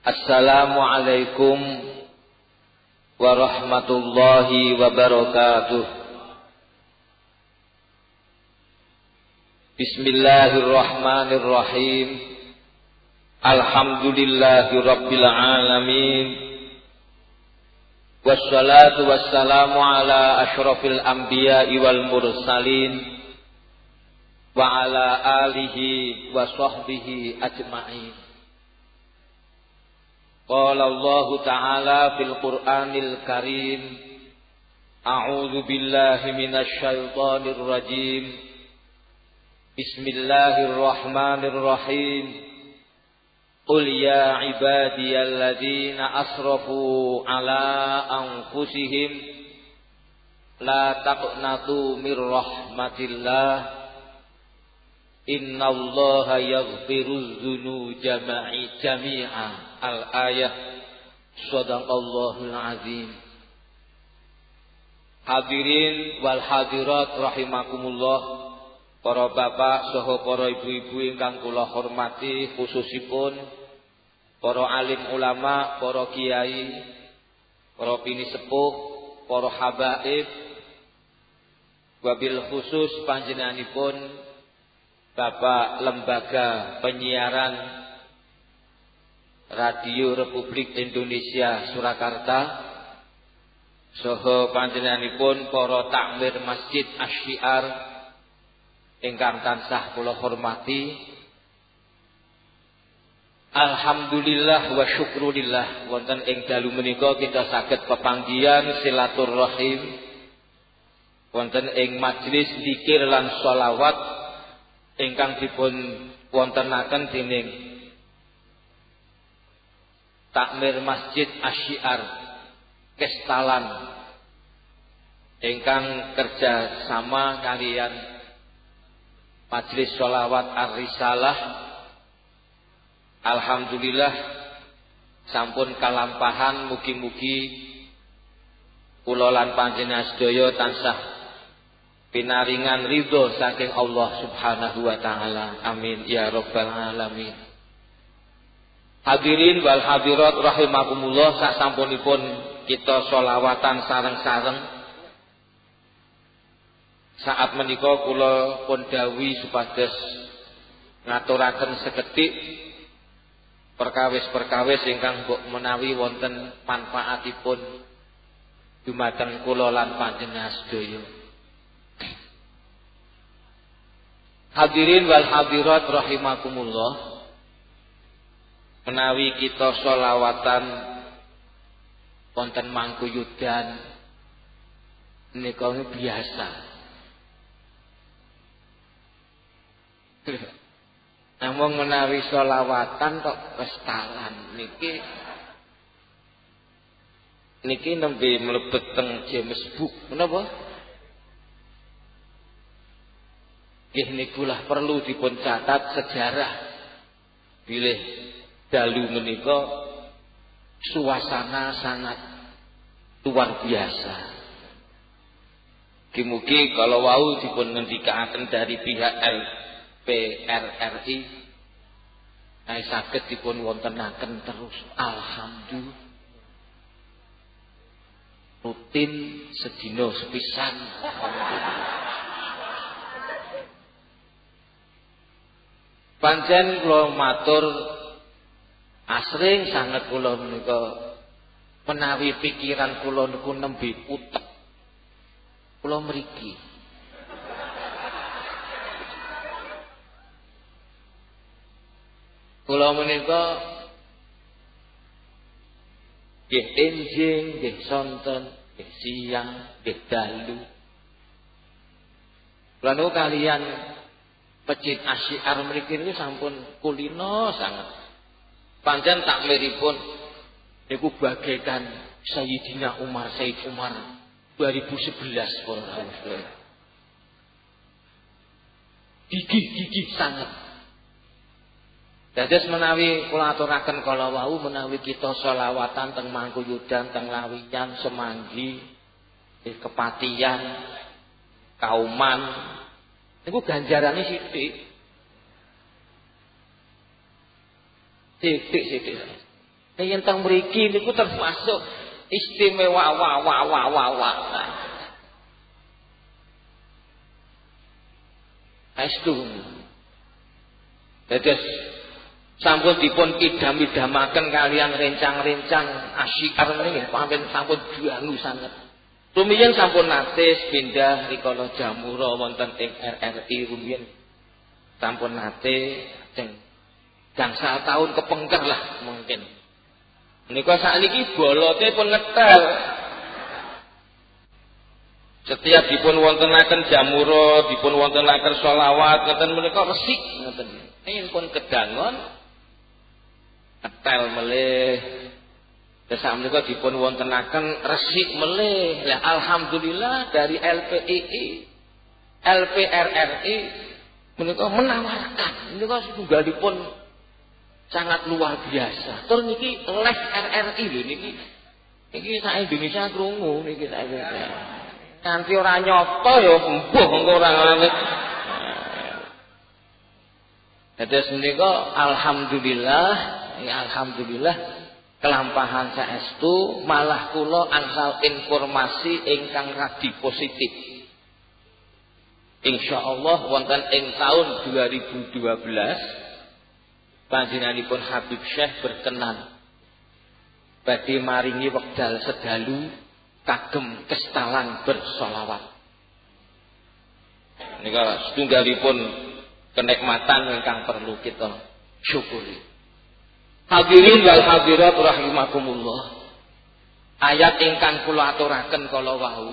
Assalamualaikum warahmatullahi wabarakatuh. Bismillahirrahmanirrahim. Alhamdulillahi rabbil alamin. Wassalatu wassalamu ala asyrafil anbiya'i wal mursalin wa ala alihi wa sahbihi ajma'in. Qala Allah Ta'ala fil Qur'anil Karim A'udzu billahi minasy syaithanir rajim Bismillahirrahmanirrahim Qul ya ibadiyalladzina asrafu ala anfusihim la taqnatu mir rahmatillah Inna Allah yaghfiru dzunu jama'i jami'a al-ayah sadaqallahul azim Hadirin wal hadirat rahimakumullah. Para bapak saha para ibu-ibu ingkang kula hormati khususipun. Para alim ulama, para kiai, para pini sepuh, para habaib. Wabil khusus panjenenganipun Bapak Lembaga Penyiaran Radio Republik Indonesia Surakarta Soho panjenenganipun para takmir Masjid Asyiar ingkang tansah kula hormati. Alhamdulillah wa syukrulillah. Wonten ing dalu menika kita saged pepanggihan silaturahim. Wonten ing majelis zikir lan sholawat ingkang dipun wontenaken dening takmir Masjid Asyiar Kestalan ingkang kerja sama kalian Majelis Sholawat Ar-Risalah Alhamdulillah sampun kalampahan mugi-mugi kula lan panjenengan sedaya tansah pinaringan ridho saking Allah Subhanahu wa taala. Amin ya rabbal alamin. Hadirin wal hadirat rahimakumullah sak sampunipun kita solawatan sareng-sareng saat menika kula pun dawuhi supados ngaturaken seketik perkawis-perkawis ingkang mbok menawi wonten manfaatipun dumateng kula lan panjenengan sedaya. Hadirin wal hadirat rahimakumullah. Menawi kita solawatan konten mangkuyudan niku biasa. Namun menawi solawatan kok pestalan niki niki nembe mlebet teng James Book menapa? Nggih lah perlu dipun catat sejarah bilih dalu menika suasana sangat luar biasa. Kimugi kalau wau dipun ngendikaken dari pihak LPRRI Nah, sakit dipun wontenaken terus. Alhamdulillah. Rutin sedino sepisan. Pancen kula matur asring sangat kula menika menawi pikiran kula niku nembe utek. Kula mriki. Kula menika nggih enjing, nggih sonten, nggih siang, nggih dalu. Lalu kalian Masjid Asyiar mriki niku sampun kulino sangat. Panjang takmiripun niku bagaikan Sayyidina Umar Sayyid Umar 2011 para Gigih-gigih sangat. Dados menawi kula aturaken kala wau menawi kita selawatan teng Mangkuyudan, teng Lawiyan, Semanggi, Kepatian, Kauman, Niku ganjarane sithik. Sithik sithik. Yen teng mriki niku termasuk istimewa wa wa wa wa wa. Estu. Dados sampun dipun idam-idamaken kalian rencang-rencang asyiar niki pampin sampun juangu sanget. Rumiyin sampun nate pindah rikala jamura wonten ing RRI rumiyin. Sampun nate ceng gangsal tahun kepengker lah mungkin. Menika sakniki bolote pun ngetel. Setiap dipun wontenaken jamura, dipun wontenaken selawat, ngeten menika resik ngeten. Yen pun kedangon ngetel melih. Desa menika dipun wontenaken resik melih. Lah alhamdulillah dari LPII, LPRRI menika menawarkan menika setunggalipun sangat luar biasa. Tur niki les RRI lho niki. Niki sak Indonesia krungu niki sak Nanti ora nyoto ya embuh engko ora ngene. Dados menika alhamdulillah, ya alhamdulillah kelampahan saestu malah kula angsal informasi ingkang radi positif. Insyaallah wonten ing taun 2012 panjenenganipun Habib Syekh berkenan badhe maringi wekdal sedalu kagem kestalan bersolawat. Nika setunggalipun kenikmatan ingkang perlu kita syukuri. Hadirin wal hadirat rahimakumullah. Ayat ingkang kula aturaken kala wau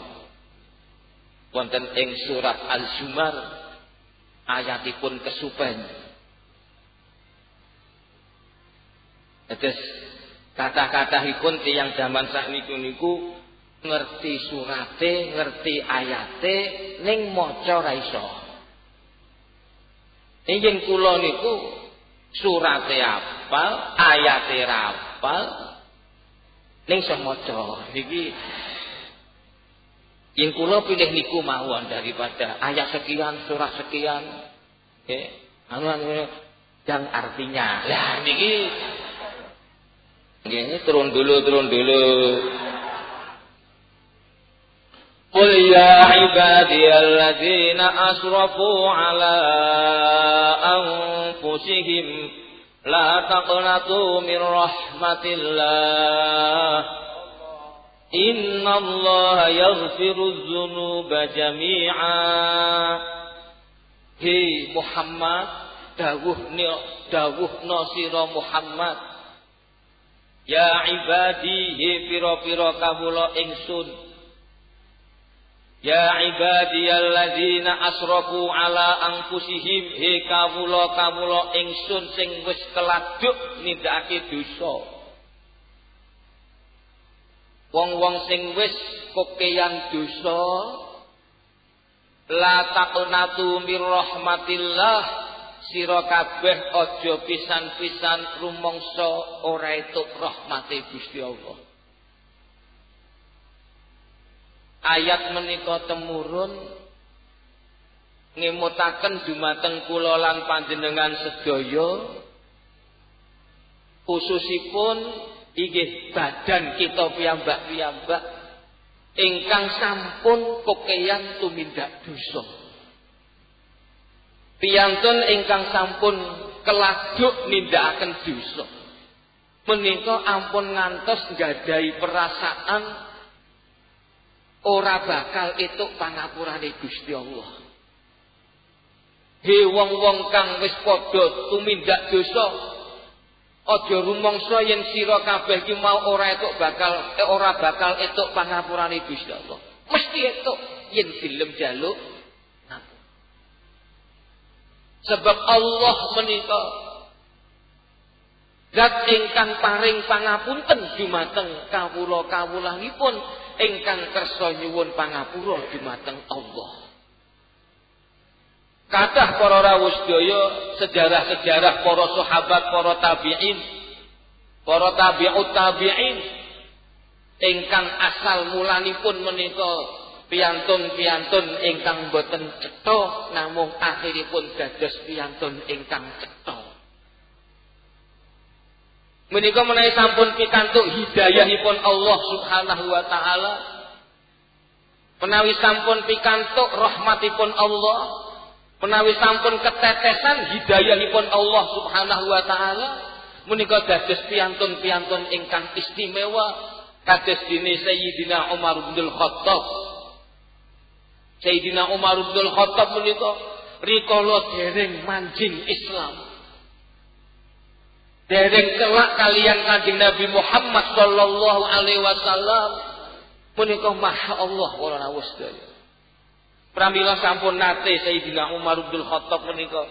wonten ing surat Al-Zumar ayatipun kesupen Terus kata-katahipun tiyang zaman sakniku niku ngerti surate, ngerti ayate, ning maca ra iso. Ing kula niku surate apal, ayate ning iso maca. Niki Yen kula pilih niku mawon daripada ayat sekian, surat sekian. Nggih. Anu anu yang artinya. Lah niki Nggih, turun dulu, turun dulu. Qul ya ibadiyalladzina asrafu ala anfusihim la taqnatu min rahmatillah. Inna Allah yaghfiru dzunuba jami'a. Hei Muhammad, dawuh dawuh nasira Muhammad Ya ibadi he pira-pira kawula ingsun. Ya ibadiyalladzina asrafu ala anfusihim he kawula-kawula ingsun sing wis keladuk nindakake dosa. Wong-wong sing wis kokeyan dosa la taqnatu mir rahmatillah sira kabeh aja pisan-pisan rumangsa ora etuk rahmate Gusti Allah. Ayat menika temurun ngemutaken dumateng kula lan panjenengan sedaya khususipun inggih badan kita piyambak-piyambak ingkang sampun kokeyan tumindak dosa. Piyantun ingkang sampun keladuk nindakaken dosa. Menika ampun ngantos nggadahi perasaan ora bakal itu pangapurane Gusti Allah. He wong-wong kang wis padha tumindak dosa aja rumangsa yen sira kabeh ki mau ora etuk bakal eh, ora bakal etuk pangapurane Gusti Allah. Mesti etuk yen dilem jaluk Sebab Allah menika Zat ingkang paring pangapunten dumateng kawula-kawulanipun ingkang kersa nyuwun pangapura dumateng Allah. Kathah para rawuh sedaya sejarah-sejarah para sahabat, para tabi'in, para tabi'ut tabi'in ingkang asal mulanipun menika Piantun-piantun ingkang boten cetha namung akhiripun dados piantun ingkang cetha. Menika menawi sampun pikantuk hidayahipun Allah Subhanahu wa taala. Menawi sampun pikantuk rahmatipun Allah, menawi sampun ketetesan hidayahipun Allah Subhanahu wa taala, menika dados piantun-piantun ingkang istimewa kados dene Sayyidina Umar bin Khattab. Sayyidina Umar bin Khattab menika rikala dereng manjing Islam. Dereng kelak kalian kanjeng Nabi Muhammad sallallahu alaihi wasallam menika masya Allah para rawuh sedaya. Pramila sampun nate Sayyidina Umar bin Khattab menika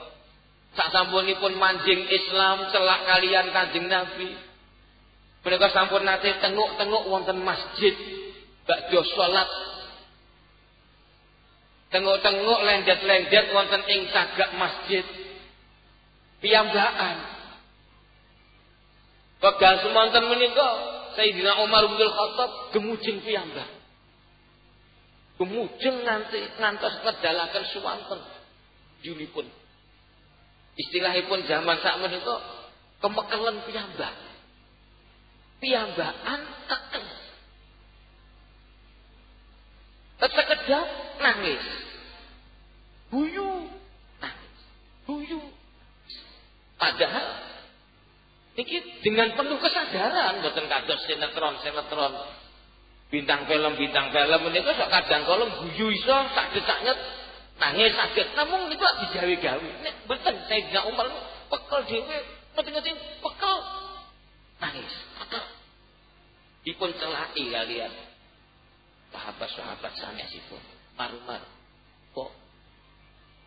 sak sampunipun manjing Islam celak kalian kanjeng Nabi. Menika sampun nate tenguk-tenguk wonten masjid bakda salat Tengok-tengok lendet-lendet wonten ing cagak masjid. Piyambakan Wekdal semonten menika Sayyidina Umar bin Khattab gemujeng piyambak. Gemujeng nanti ngantos ngedalaken suwanten junipun. Istilahipun zaman sak menika kemekelen piyambak. Piyambakan teken. Sekedap nangis. Buyu nangis. Buyu. Padahal Iki dengan penuh kesadaran boten kados sinetron-sinetron bintang film bintang film menika sok kadang kolom guyu iso sak detaknya nangis sakit namun niku digawe-gawe nek boten Sayyidina Umar pekel dhewe ngerti-ngerti pekel nangis pekel dipun celaki kalian sahabat-sahabat sanesipun marumar kok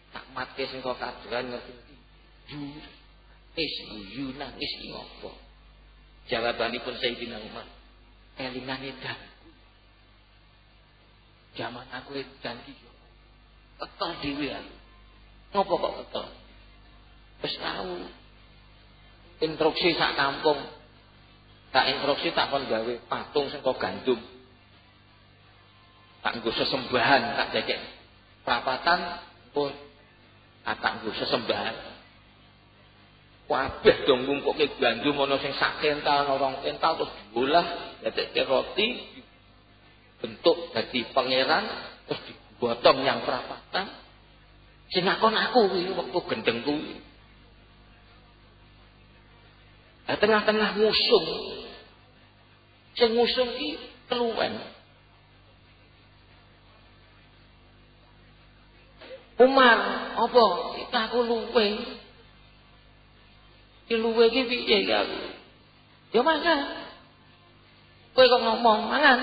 tak mati sing kok kaduran ngerti jujur Is guyu nangis ngopo? Jawabanipun Sayyidina Umar. Elingan edan. Zaman aku edan ki yo. Ketel dhewe aku. Ngopo kok ketel? Wis tau instruksi sak kampung. Tak instruksi tak kon gawe patung sing gandum. Tak nggo sesembahan tak dekek perapatan pun tak nggo sesembahan Kabeh dong ngumpuke gandum ana sing sak kental, ana kental terus diolah dadekke roti bentuk dadi pangeran terus digotong yang perapatan. Sing ngakon aku kuwi wektu gendeng kuwi. Tengah-tengah musuh. Sing musuh iki keluwen. Umar, apa? Kita aku luwe. Ki luwe ki piye ki aku? Ya mangan. Kowe kok ngomong mangan.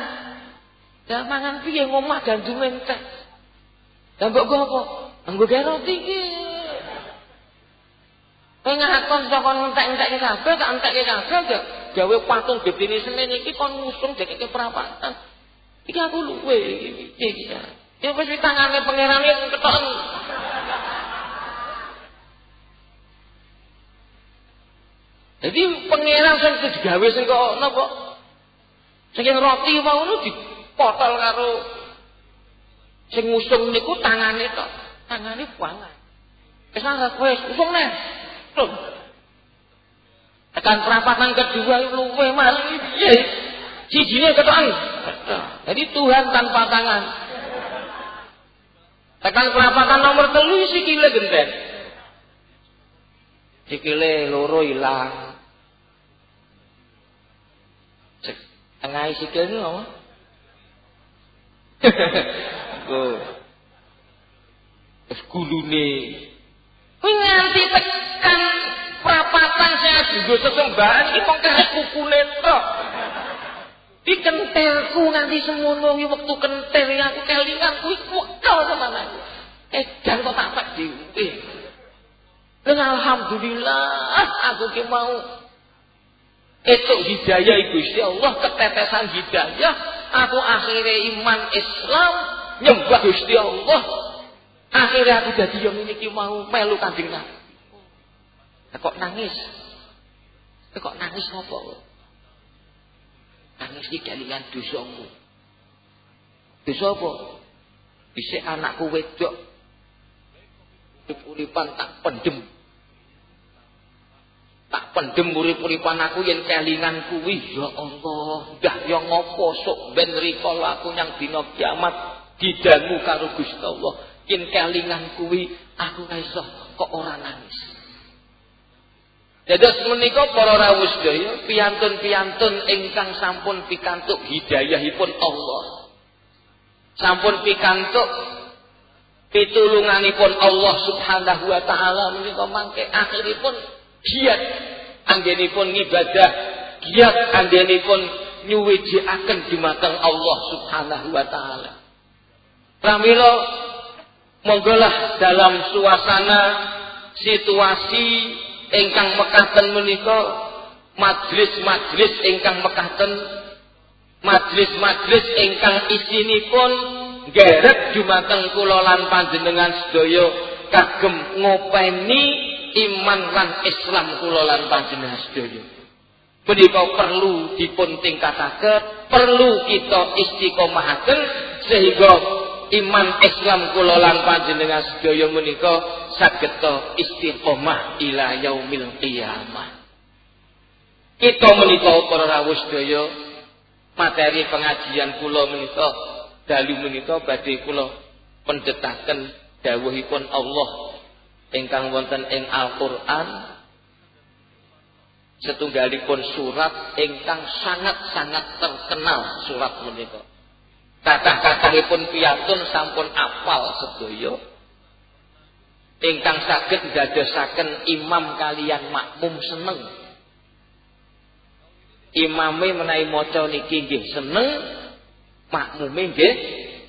Ya mangan piye ngomah gandum entek. Lah mbok go apa? Gawe roti ki. Kowe ngakon saka entek-entekke kabeh tak entekke kabeh gawe patung gedene semen iki kon ngusung dekeke perapatan. Iki aku luwe iki piye iki ya. Wis tangane pangerane ketok. Jadi pangeran sing digawe sing kok napa? Sing roti mau ngono dipotol karo sing ngusung niku tangane tok. Tangane banget. Wis ora kowe usung neh. Loh. Tekan perapatan kedua luwe mari piye? Sijine ketokan. Jadi Tuhan tanpa tangan. Tekan perapatan nomor telu sikile genten. Sikile loro ilang. Tengah sikil ni apa? Oh. Terus gulune. Nganti tekan prapatan saya juga sesembahan iki mung kare kukune tok. Di kentelku nganti semono iki wektu kentel aku kelingan kuwi wekel aku. Edan kok tak pak dhewe. Dan alhamdulillah aku ki mau. Itu hidayah Gusti Allah ketetesan hidayah. Aku akhirnya iman Islam nyembah Gusti Allah. Akhirnya aku jadi yang ini mau melu kanjeng Nabi. Kok nangis? Kok nangis ngopo nangis di kalian dosamu. Dosa apa? Bisa anakku wedok. Uripan tak pendem. Tak pendem urip-uripan aku yen kelingan kuwi ya Allah. Dah ya ngopo sok ben rikala aku nyang dina kiamat. Didangu karo Gusti Allah. Yen kelingan kuwi aku ra iso kok ora nangis Dados menika para rawuh sedaya piyantun-piyantun ingkang sampun pikantuk hidayahipun Allah. Sampun pikantuk pitulunganipun Allah Subhanahu wa taala menika mangke akhiripun giat anggenipun ngibadah, giat anggenipun nyuwijiaken dumateng Allah Subhanahu wa taala. Pramila monggolah dalam suasana situasi ingkang mekaten menika majlis-majlis ingkang mekaten majlis-majlis ingkang isinipun gerek dumateng kula lan panjenengan sedaya kagem ngopeni iman lan Islam kula lan panjenengan sedaya. Menika perlu dipun tingkataken, perlu kita istiqomahaken sehingga iman Islam kula lan panjenengan sedaya menika saged istiqomah ila yaumil qiyamah. Kita menika para rawuh sedaya materi pengajian kula menika dalu menika badhe kula pendhetaken dawuhipun Allah ingkang wonten ing Al-Qur'an setunggalipun surat ingkang sangat-sangat terkenal surat menika. Kata-katahipun piyantun sampun apal sedaya. Ingkang saged ndadosaken imam kalian makmum seneng. Imame menawi maca niki nggih seneng, makmume nggih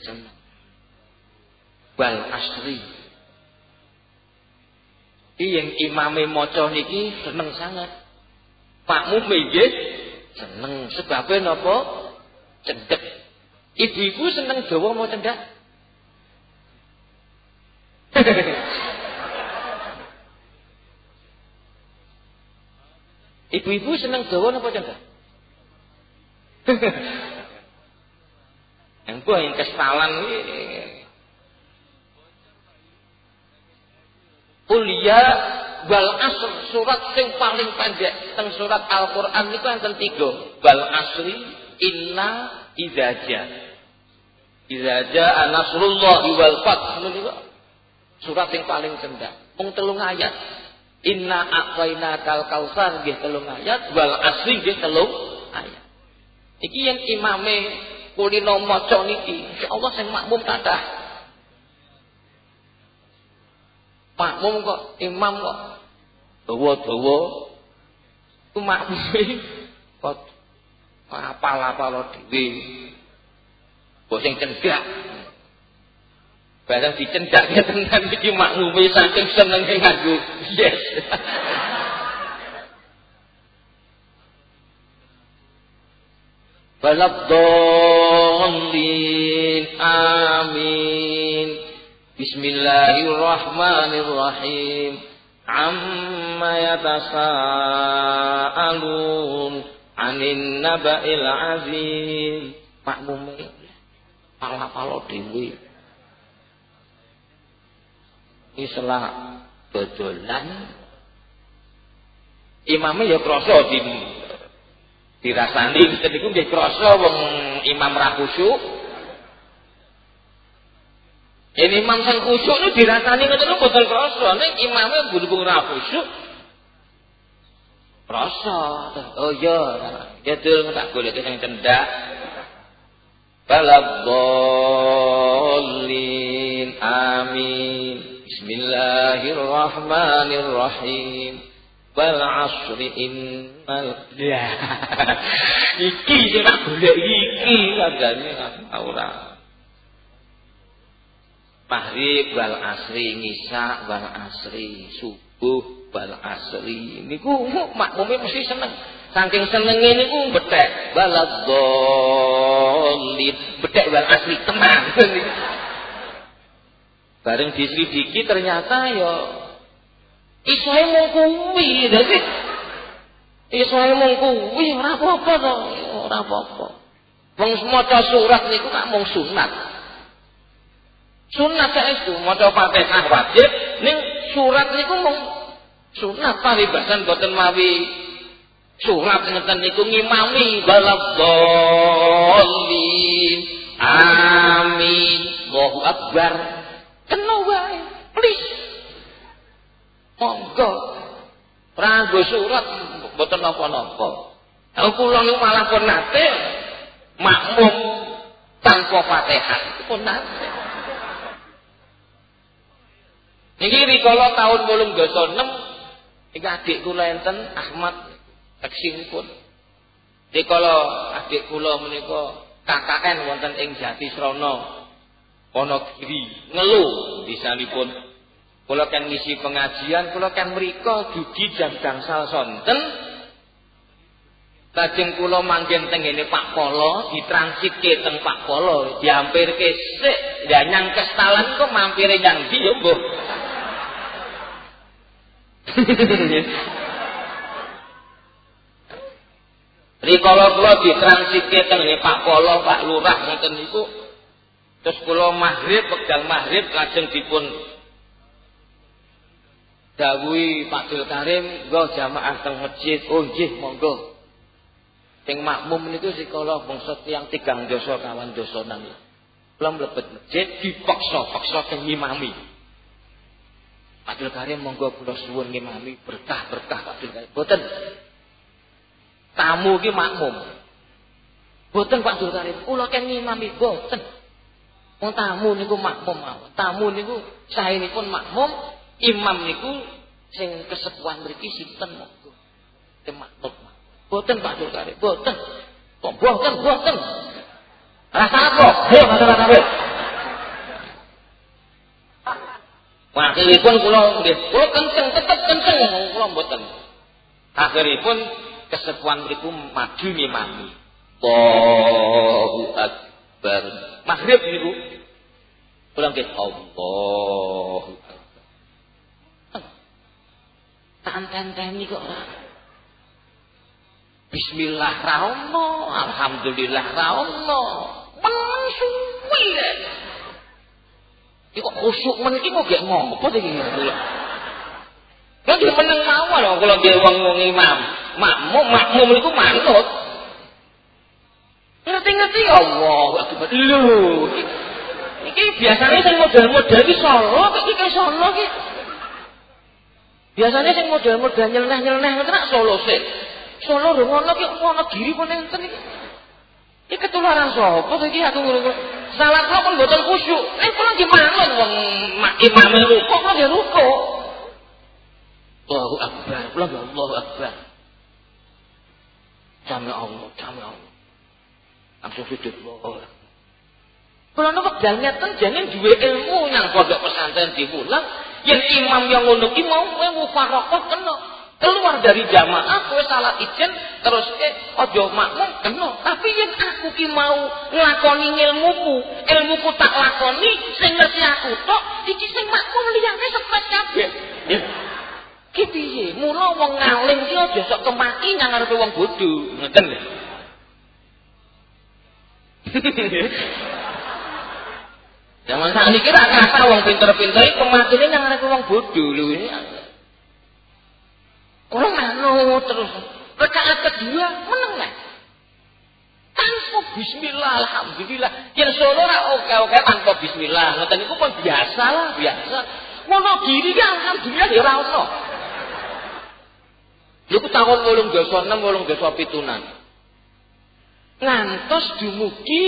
seneng. Wal asri. Iyeng imame maca niki seneng sangat. Makmume nggih seneng sebabe napa? Cendhek. Ibu-ibu seneng Jawa mau cendak? Ibu-ibu seneng Jawa napa cendak? yang buah yang kesalahan kuliah bal asr surat sing paling pendek teng surat Al-Qur'an niku enten tiga bal asri inna idaja idaja nasrullah wal fath. Surat yang paling cendak mung telung ayat. Inna aqwaina kal kausar telung ayat. Wal asri nggih telung ayat. Iki yang imame kulino maca niki. Insyaallah sing makmum kathah. Makmum kok imam kok. Dawa-dawa. Ku makmum. Kok apal-apal dhewe kok sing cendak barang dicendaknya tenan iki makmume saking senenge nganggo. Yes. Balabdallin amin. Bismillahirrahmanirrahim. Amma yatasaalun anin naba'il azim. Makmume pala-pala dhewe Islah dodolan imame ya krasa di dirasani. Kita niku nggih krasa wong imam ra Yen imam sing khusyuk niku dirasani ngoten niku boten krasa. Nek imame guru ra khusyuk oh iya ya dul tak golek sing cendak Balabdallin amin. Bismillahirrahmanirrahim. Wal asri innal ya. Iki sing tak golek iki kandhane ora. Maghrib wal asri ngisa wal asri subuh wal asri. Niku makmume mesti seneng saking senenge niku betek balad dhalin betek wal asri tenang. Bareng diselidiki ternyata ya Isoe mung kuwi, dadi isoe mung kuwi ora apa-apa to, ora apa-apa. Wong maca surat niku kak mung sunat. Sunat saestu maca Fatihah wajib, ning surat niku mung Sunat paribasan boten mawi surat ngeten niku ngimami baladzallin. Amin. Allahu Akbar. Kena wae. Please. Monggo. Pranggo surat boten napa-napa. Aku kula niku malah pun nate makmum tanpa Fatihah. Pun nate. Niki rikala tahun 86 iki adik kula enten Ahmad eksinipun. Rikala adik kula menika KKN wonten ing Jati Srana Wonogiri ngeluh disanipun kula kan ngisi pengajian kula kan mriko dugi jam gangsal sonten Lajeng kula manggen Pak Polo, ditransitke teng Pak Polo, diampirke sik, ya nyang kestalan kok mampire nyang ndi ya, Mbah. Rikala kula ditransitke teng Pak Polo, Pak Lurah ngoten niku. Terus kula maghrib, wekdal maghrib lajeng dipun dawuhi Pak Dul Karim, "Nggo jamaah teng masjid." Oh nggih, monggo. Sing makmum niku sikala bangsa tiyang tigang dosa kawan dosonan. Kula mlebet masjid dipaksa-paksa teng ngimami. Pak Dul Karim monggo kula suwun ngimami berkah-berkah Pak Dul Karim. Boten. Tamu ki makmum. Boten Pak Dul Karim, kula kan ngimami boten. Wong tamu niku makmum mawon. Tamu niku saenipun makmum, imam niku sing kesepuan mriki sinten monggo. Makmum. Boten Pak Dulkari, boten. Kok boten, boten. Rasa apa? Hei, masalah apa? Akhiripun kula nggih, kula kenceng tetep kenceng kula mboten. Akhiripun kesepuan mriku maju ngimami. Allahu Akbar. Maghrib niku. Kula nggih Allahu Akbar. Tanten-teni kok. Bismillah raono, alhamdulillah raono. Meneng suwi. Iki kok khusuk men iki kok gek ngopo iki. Kan meneng mawon kalau dia wong wong imam. Makmum makmum niku manut. Ngerti-ngerti Allah akbar. Lho. Iki biasanya sing model-model iki solo, iki kayak solo iki. Biasanya sing model-model nyeleneh-nyeleneh ngoten nak solo sih. Solo ngono ki ono giri pun enten iki. Iki ketularan sapa iki aku ngono. Salat kok pun mboten khusyuk. Eh kula gimana wong imam ruko kok dia ruko. Allahu akbar. Allahu akbar. Jami Allah, jami Allah. Langsung. Kula nu wekdal ngeten jane duwe ilmu nang pondok pesantren diwulang yen imam yang ngono ki mau kowe mufarokoh kena keluar dari jamaah kowe salah ijen terus eh ojo makmum kena tapi yang aku ki mau nglakoni ilmuku ilmuku tak lakoni sing ngerti aku tok iki sing makmum liyane sepet kabeh ya ki piye mula wong ngalim ki aja sok kemaki nang ngarepe wong bodho ngoten Zaman saat ini kira kata wong pinter-pinter kematine nang ngarepe wong lho ini Orang manut terus. Rekaat kedua menengah. Tanpa bismillah alhamdulillah. Yang solo ora oke-oke tanpa bismillah. Ngoten niku pun biasa lah, biasa. Ngono diri kan alhamdulillah ya ora. Niku tahun 826 827 Ngantos dumugi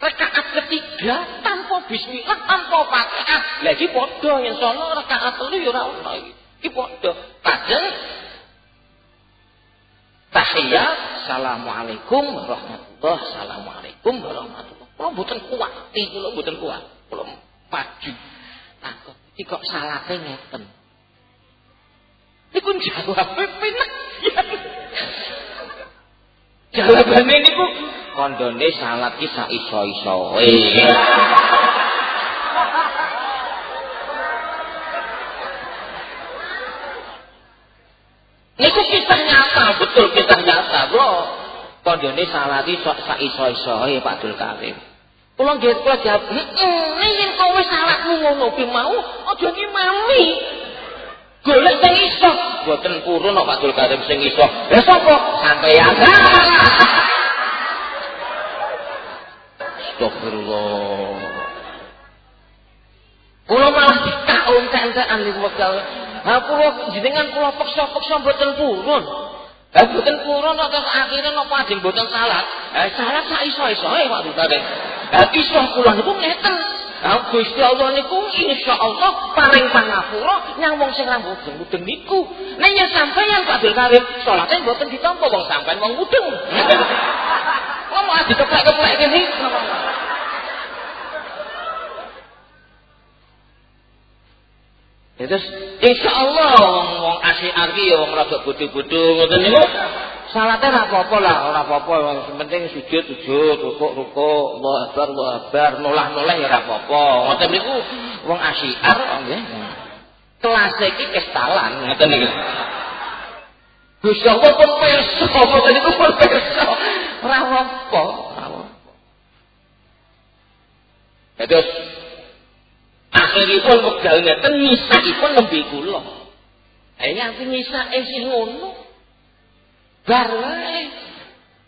rekaat ketiga tanpa bismillah tanpa fatihah. Lagi padha yang sono rekaat telu ya ora ono iki. Iki padha. Kadang tahiyat assalamualaikum warahmatullahi assalamualaikum warahmatullahi Kalau mboten kuat, iki lho mboten kuat. Kalau maju. Takut iki kok salate ngeten. Niku jawab penak. Jawabane niku kondone salat ki sak iso-isoe. Niku kisah nyata, betul kisah nyata, bro. Kondone salati sok sak iso-isoe Pak Dul Karim. Kula nggih kula jawab, "Heeh, yen kowe salatmu ngono ki mau, aja ngimami." Mboten purun kok Abdul Karim sing iso. Lah sapa? Sampeyan. Astagfirullah. Kula malah ditaun kantekan niku wekdal. Ha kula jenengan kula peksa-peksa mboten purun. Ha mboten purun terus akhire napa ajeng mboten salat. Ha salat sak iso-isoe Pak Karim. Ha iso kula niku ngeten. Nah, Gusti Allah niku insyaallah paring pangapura nyang wong sing mudeng mudeng niku. Nek yen sampeyan Pak Abdul Karim salate mboten ditampa wong sampean wong mudeng. Ngomong adi keplek-keplek kene. Ya terus insyaallah wong wong asyik ki ya wong rada bodho-bodho ngoten niku Salate ora apa-apa lah, ora apa-apa, yang penting sujud sujud, rukuk rukuk, Allah akbar, Allah akbar, nolah-nolah ya ora apa-apa. Ngoten niku wong asyiar nggih. Kelas iki kestalan ngoten niku. Gusti Allah pun perso, ngoten niku pun perso. Ora apa-apa, ora apa-apa. Terus akhiripun wekdal ngeten nyisakipun nembe kula. Eh yang nyisake sing ngono. Bar wae.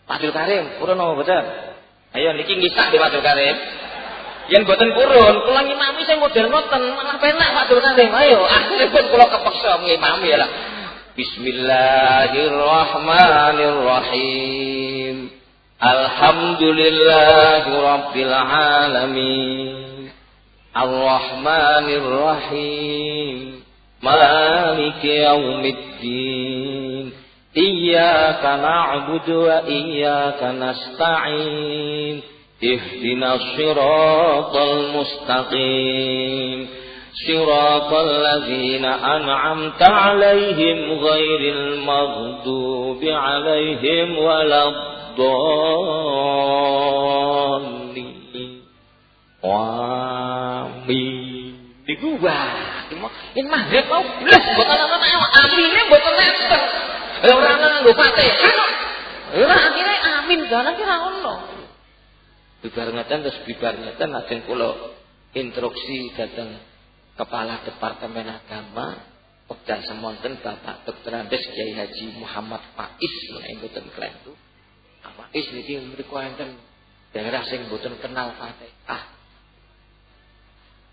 Padul Karim, purun apa boten? Ayo niki ngisak di Padul Karim. Yen boten purun, kula ngimami sing model ngoten, malah penak Padul Karim. Ayo, akhiripun kula kepeksa ngimami ya lah. Bismillahirrahmanirrahim. Alhamdulillahi rabbil alamin. Ar-Rahmanir-Rahim. Maliki yaumiddin. إياك نعبد وإياك نستعين اهدنا الصراط المستقيم. صراط الذين أنعمت عليهم غير المغضوب عليهم ولا الضالين. آمين. Niku wah, ini mah mau belas buat anak-anak amin buat anak Eh ora nganggo Fatihah. Ora akhire amin jalan ki ora ono. Bibar ngeten terus bibar ngeten lajeng kula instruksi dateng Kepala Departemen Agama Pekdan semonten Bapak Dr. Andes Kiai Haji Muhammad Faiz menawi mboten klentu. Faiz niki mriku enten daerah sing mboten kenal Fatihah.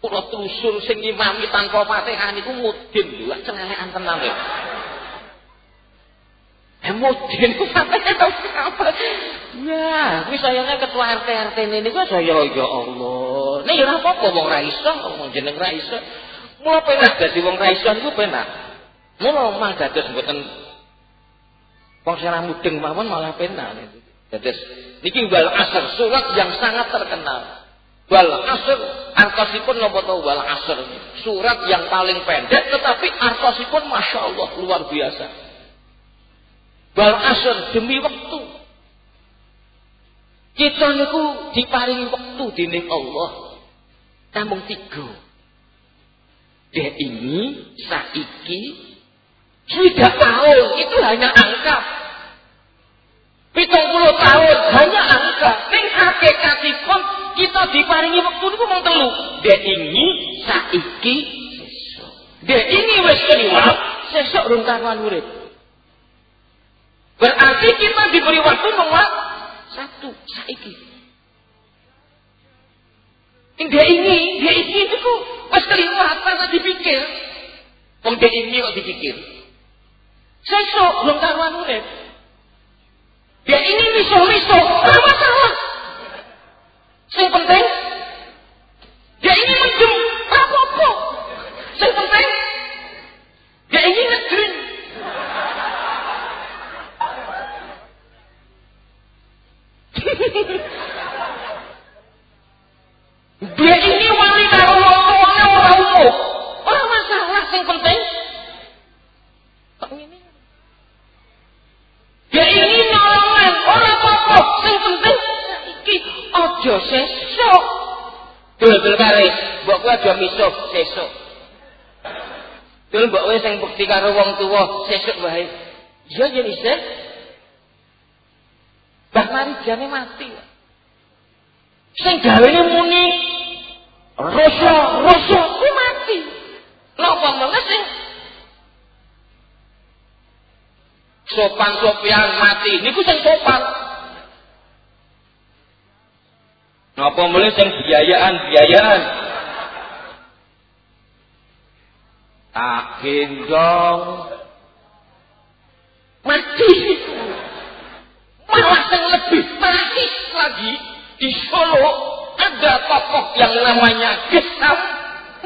Kula tusur sing imami tanpa Fatihah niku mudin lho, cengelekan tenan lho. Emodin sampai apa? Ya, kuwi sayangnya ketua RT RT ini gue saya ya Allah. Nih ya apa-apa wong ra iso, jeneng ra iso. Mula penak dadi wong ra iso niku penak. Mula mah dados mboten wong sing mudeng mawon malah penak. Dados niki wal asr surat yang sangat terkenal. Wal asr artosipun napa to wal asr. Surat yang paling pendek tetapi artosipun masya Allah luar biasa. Wal asr demi waktu. Kita niku diparingi waktu dening Allah. Namung tiga. Dia ini saiki sudah tahun itu hanya angka. Pitung puluh tahun hanya angka. Ning hakikatipun kita diparingi waktu niku mung telu. Dia ini saiki sesuk. Dia ini wis kliwat sesuk rung urip. Berarti kita diberi waktu nomor satu saiki. Dia ini, dia ini itu kok pas kelima karena dipikir. Wong dia ini kok dipikir. Sesok belum karuan urip. Dia ini miso-miso, apa masalah. Yang penting sesuk. Dul mbok kowe sing bukti karo wong tuwa sesuk wae. Iya yen isih Mbah Marijane mati. Sing gawene muni rasa, rasa kuwi mati. Napa meneh sing sopan-sopian mati niku sing sopan. Napa mulai sing biayaan-biayaan? Tak gendong mati malah yang lebih tragis lagi di Solo ada tokoh yang namanya Gesam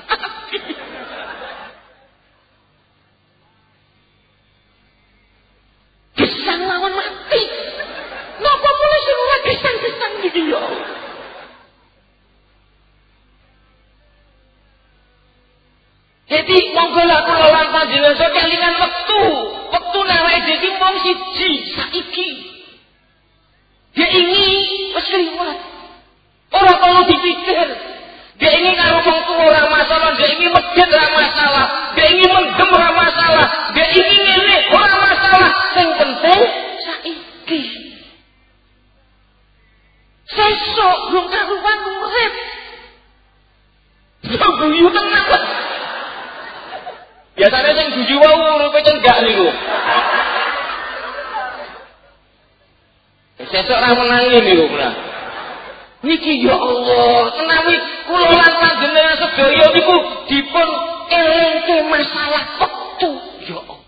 Gesang lawan mati. Napa boleh semua gesang-gesang gitu ya? Jadi panjenengan kelingan wektu. Wektu nawake dhewe mung siji saiki. Dia ingin wis liwat. Ora perlu dipikir. Dia ingin karo wong tuwa ora masalah, dia ingin masjid ora masalah, dia ingin mendem ora masalah, dia ingin Sesuk ra menangi niku pula. Niki ya Allah, menawi kula lan panjenengan sedaya niku dipun elingke masalah wektu ya Allah.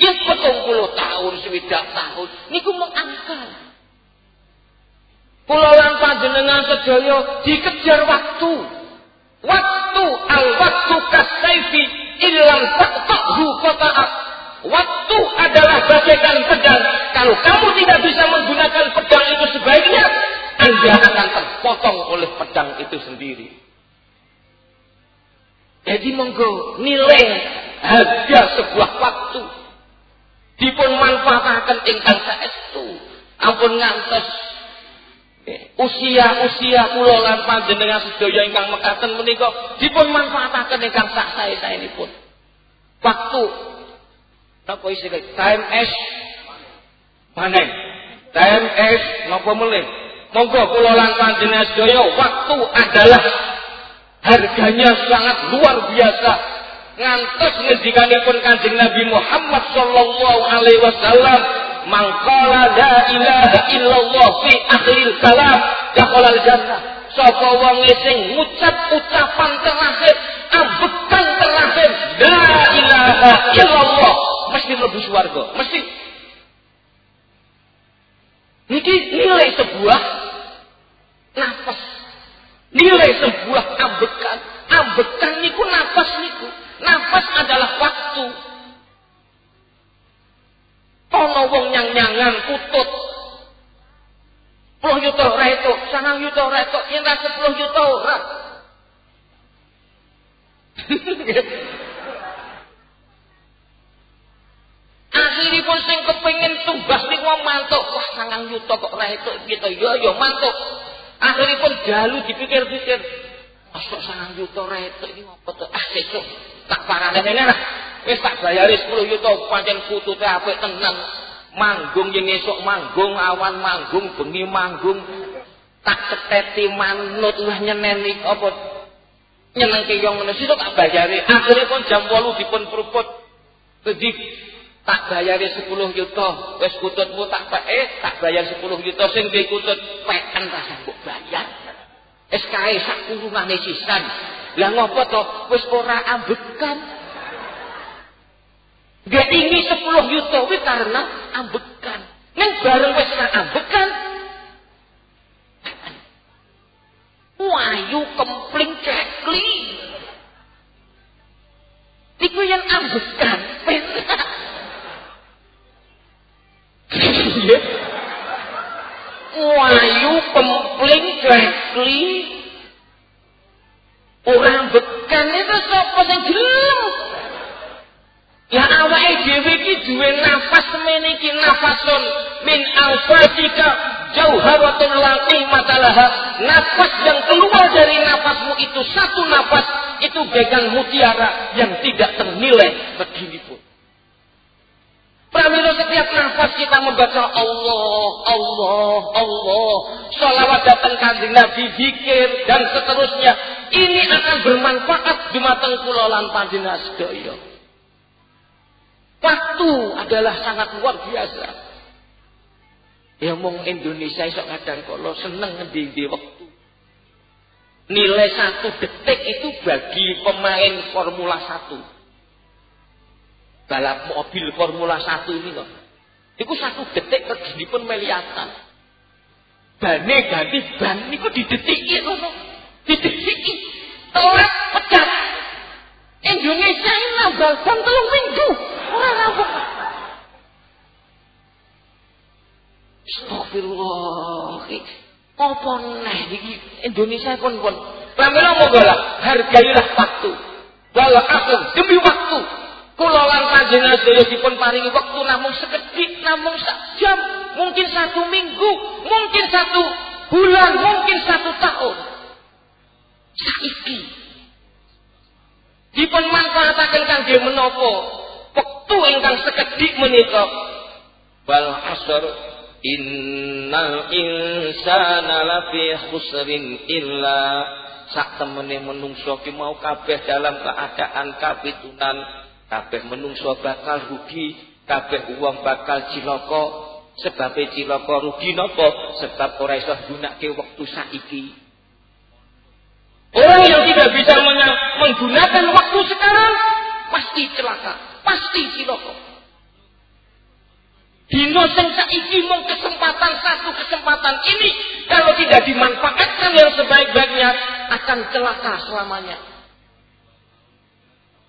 Ya petong puluh tahun, swidak tahun, niku mau angka. Kula lan panjenengan sedaya dikejar waktu. Waktu al waktu kasaifi ilam taqtahu qata'at. Waktu adalah bagaikan pedang. Kalau kamu tidak bisa menggunakan pedang itu sebaiknya, Anda akan terpotong oleh pedang itu sendiri. Jadi monggo nilai harga sebuah waktu dipun manfaataken ingkang saestu. Ampun ngantos usia-usia kula lan panjenengan sedaya ingkang mekaten menika dipun manfaataken ingkang sak sae-saenipun. Waktu napa istilah time S manen. Time S napa melih? Monggo kula lan panjenengan sedaya waktu adalah harganya sangat luar biasa. Ngantos ngendikanipun Kanjeng Nabi Muhammad sallallahu alaihi wasallam mangkala la ilaha illallah fi akhir kalam dakhalal jannah sapa wong sing ngucap ucapan terakhir ambekan terakhir la ilaha illallah mlebu swarga. Mesti. Niki nilai sebuah dalu dipikir-pikir, Masuk sangang juta retok ini apa tuh? Ah sesuk tak parane ngene lah. Wis tak bayari 10 juta pancen putute apik tenan. Manggung yang esok manggung, awan manggung, bengi manggung. Tak ceteti manut wah nyeneni apa nyenengke yo ngono situ tak bayari. Akhire pun jam 8 dipun pruput. Jadi tak bayari 10 juta. Wis kututmu tak eh tak bayar 10 juta duwe kutut peken ta sanggup bayar. SKE sak kurungane sisan. Lah ngopo to wis ora ambekan. Gak ini 10 juta wis karena ambekan. Neng bareng wis ora ambekan. Wayu kempling cekli. Iku yang ambekan. Iya. Wayu kempling cekli. Orang bekan itu sapa sing gelem? Ya awake dhewe iki duwe nafas semene iki nafasun min anfasika jauharatun laqi matalaha. Nafas yang keluar dari nafasmu itu satu nafas itu gagang mutiara yang tidak ternilai begini pun. Pramila setiap nafas kita membaca Allah, Allah, Allah. Salawat datang kanjeng Nabi, zikir, dan seterusnya. Ini akan bermanfaat di matang kula lan panjenengan sedaya. Waktu adalah sangat luar biasa. Ya mong Indonesia iso kadang kalau seneng ngendi waktu. Nilai satu detik itu bagi pemain Formula 1. Balap mobil Formula 1 ini loh. Itu satu detik pun meliatan. Bane ganti ban niku didetiki loh. Didetiki. Telat pecat. Indonesia ini nambal ban telung minggu. Ora rampung. Astagfirullah. Apa neh Indonesia pun pun. Lamela monggo lah, hargailah waktu. Wala asr demi waktu. Kula lan panjenengan sedaya dipun paringi waktu namung sekedhik, namung sak jam, mungkin satu minggu, mungkin satu bulan, mungkin satu tahun. Saiki dipun manfaataken kangge menapa? Wektu ingkang sekedhik menika. Wal asr Innal insana lafi khusrin illa sak temene menungso ki mau kabeh dalam keadaan kapitunan kabeh menungso bakal rugi kabeh uang bakal cilaka sebab cilaka rugi napa sebab ora iso gunakake wektu saiki Orang yang tidak bisa menggunakan waktu sekarang pasti celaka, pasti cilaka. Dino sing saiki mung kesempatan satu kesempatan ini kalau tidak dimanfaatkan yang sebaik-baiknya akan celaka selamanya.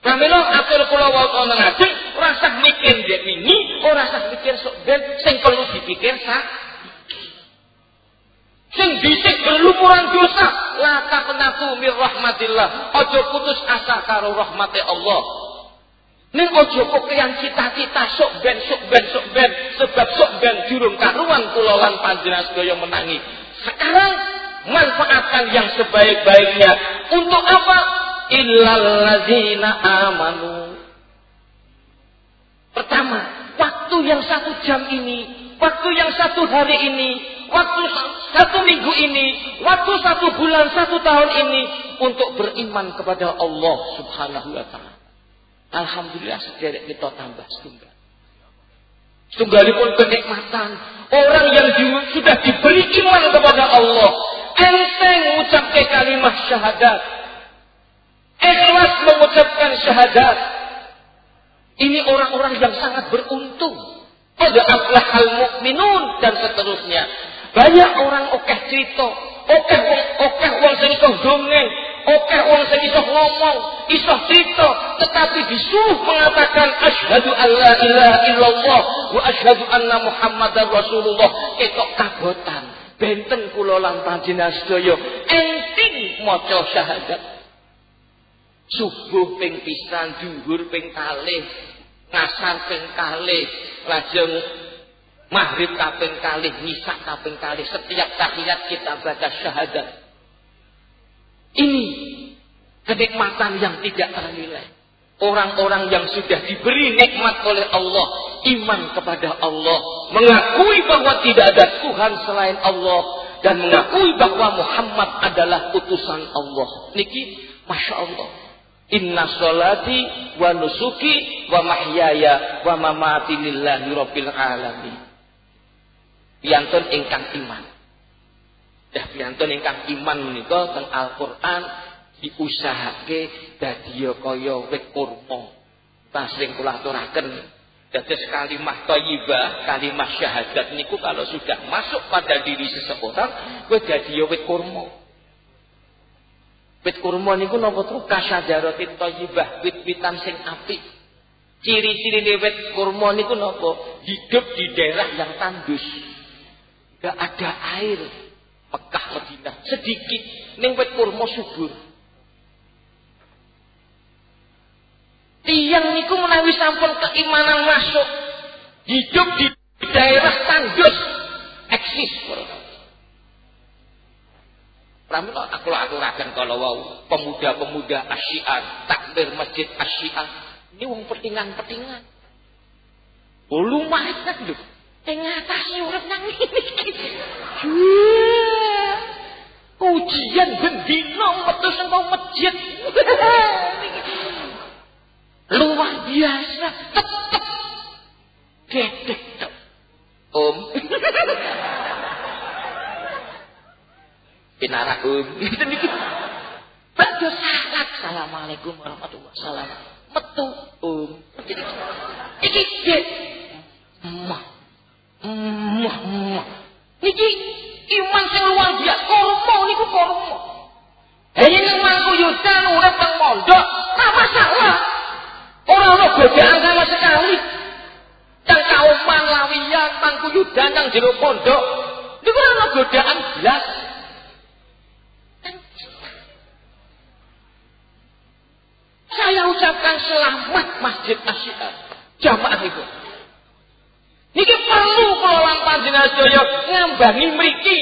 Kamilo atur kula waca ngajeng ora usah mikir dek ini, ora usah mikir sok ben sing perlu dipikir sak Sing dhisik berlumuran dosa, la taqnatu mir rahmatillah. Aja putus asa karo rahmate Allah. Ning aja kepriyan cita-cita sok ben sok ben sok ben sebab sok ben jurung karuan kula lan panjenengan menangi. Sekarang manfaatkan yang sebaik-baiknya. Untuk apa? Illal ladzina amanu. Pertama, waktu yang satu jam ini, waktu yang satu hari ini, waktu satu minggu ini, waktu satu bulan, satu tahun ini untuk beriman kepada Allah Subhanahu wa taala. Alhamdulillah sederek kita tambah setunggal. Setunggalipun kenikmatan. Orang yang di, sudah diberi iman kepada Allah. Enteng mengucapkan kalimat syahadat. Ikhlas mengucapkan syahadat. Ini orang-orang yang sangat beruntung. Pada aflahal mukminun dan seterusnya. Banyak orang okeh cerita. Okeh okeh wong sing dongeng Oke wong sing ngomong, iso cerita, tetapi disuruh mengatakan asyhadu alla ilaha illallah wa asyhadu anna muhammadar rasulullah ketok kabotan. Benten kula lan panjenengan sedaya enting maca syahadat. Subuh ping pisan, dhuwur ping kalih, ngasar ping kalih, lajeng maghrib kaping kalih, nisa kaping kalih. Setiap tahiyat kita baca syahadat. Ini kenikmatan yang tidak ternilai. Orang-orang yang sudah diberi nikmat oleh Allah, iman kepada Allah, mengakui bahwa tidak ada Tuhan selain Allah dan mengakui bahwa Muhammad adalah utusan Allah. Niki, masya Allah. Inna solati wa nusuki wa mahyaya wa mamati lillahi rabbil alamin. Piantun ingkang iman. Dah piantun ingkang iman menika teng Al-Qur'an diusahake dadi kaya wit kurma. Tasring kula aturaken Dados kalimat thayyibah, kalimat syahadat niku kalau sudah masuk pada diri seseorang, kowe dadi wit kurma. Wit kurma niku napa to? Kasyajaratin thayyibah, wit-witan sing apik. Ciri-ciri wit kurma niku napa? Hidup di daerah yang tandus. Gak ada air, Mekah Madinah sedikit ning wit kurma subur. Tiang niku menawi sampun keimanan masuk hidup di daerah tandus eksis. Pramila aku aturaken kalau wau pemuda-pemuda Asyiah takbir masjid Asyiah ini wong petingan-petingan. Oh lumayan lho. Ing ngatasi urip nang ngene Ujian bendino metu saka masjid. Luar biasa. Tetep Gedek tok. Om. Iki. Badhe salat. Assalamualaikum warahmatullahi wabarakatuh. Metu om. Iki. Mah. Mah. Mah. Niki iman sing luar biasa. Kormo niku kormo. Hanya yang mangku yudan urip teng pondok, tak masalah. Orang ono godaan sama sekali. Yang kauman lawiyan mangku yudan nang jero pondok, niku ora ono godaan jelas. Saya ucapkan selamat Masjid Asyikar. Jamaah itu. Niki perlu kula lan panjenengan sedaya ngambangi mriki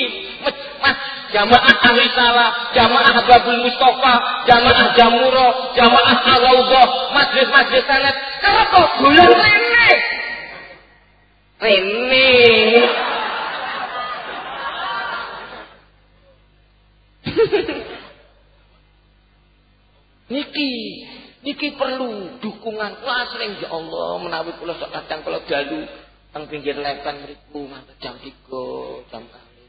mas jamaah ahli salah, jamaah Babul Mustafa, jamaah Jamuro, jamaah Al-Raudhah, majlis-majlis salat. Kenapa bulan rene? Rene. niki niki perlu dukungan wah sering ya Allah menawi kula sok kadang kula dalu teng pinggir lepan mriku jam 3 jam kali.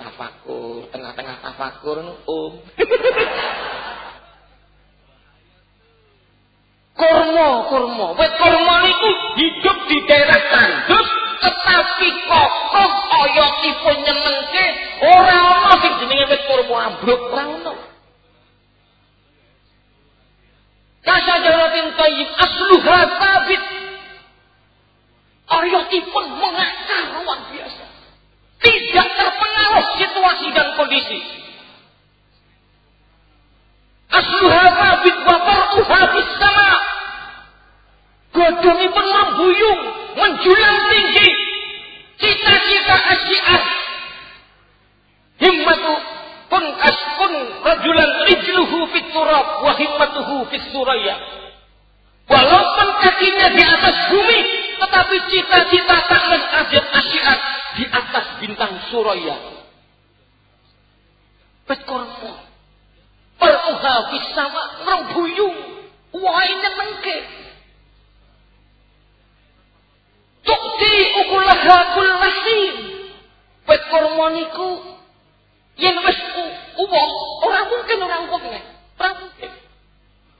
Tafakur, tengah-tengah tafakur om. kurma, kurma. Wit kurma niku hidup di daerah tandus tetapi kokoh oyotipun nyenengke ora ana sing jenenge wit kurma ambruk ora ono. Kasajaratin tayyib asluha sabit Aryotipun mengakar luar biasa. Tidak terpengaruh situasi dan kondisi. Asluha rabit wa far'uha sama. Godongipun membuyung, menjulang tinggi. Cita-cita asyiah. Himmatu pun askun rajulan rijluhu fit turab wa himmatuhu fit suraya. Walaupun kakinya di atas bumi, tetapi cita-cita taklen ajat asyiat di atas bintang Suraya. Petkormo. Peruha sama ngerbuyung. Wah ini mengke. Tukti ukulaha kullahin. Petkormo niku. Yang wis uwah. Orang mungkin orang uwahnya. Orang mungkin.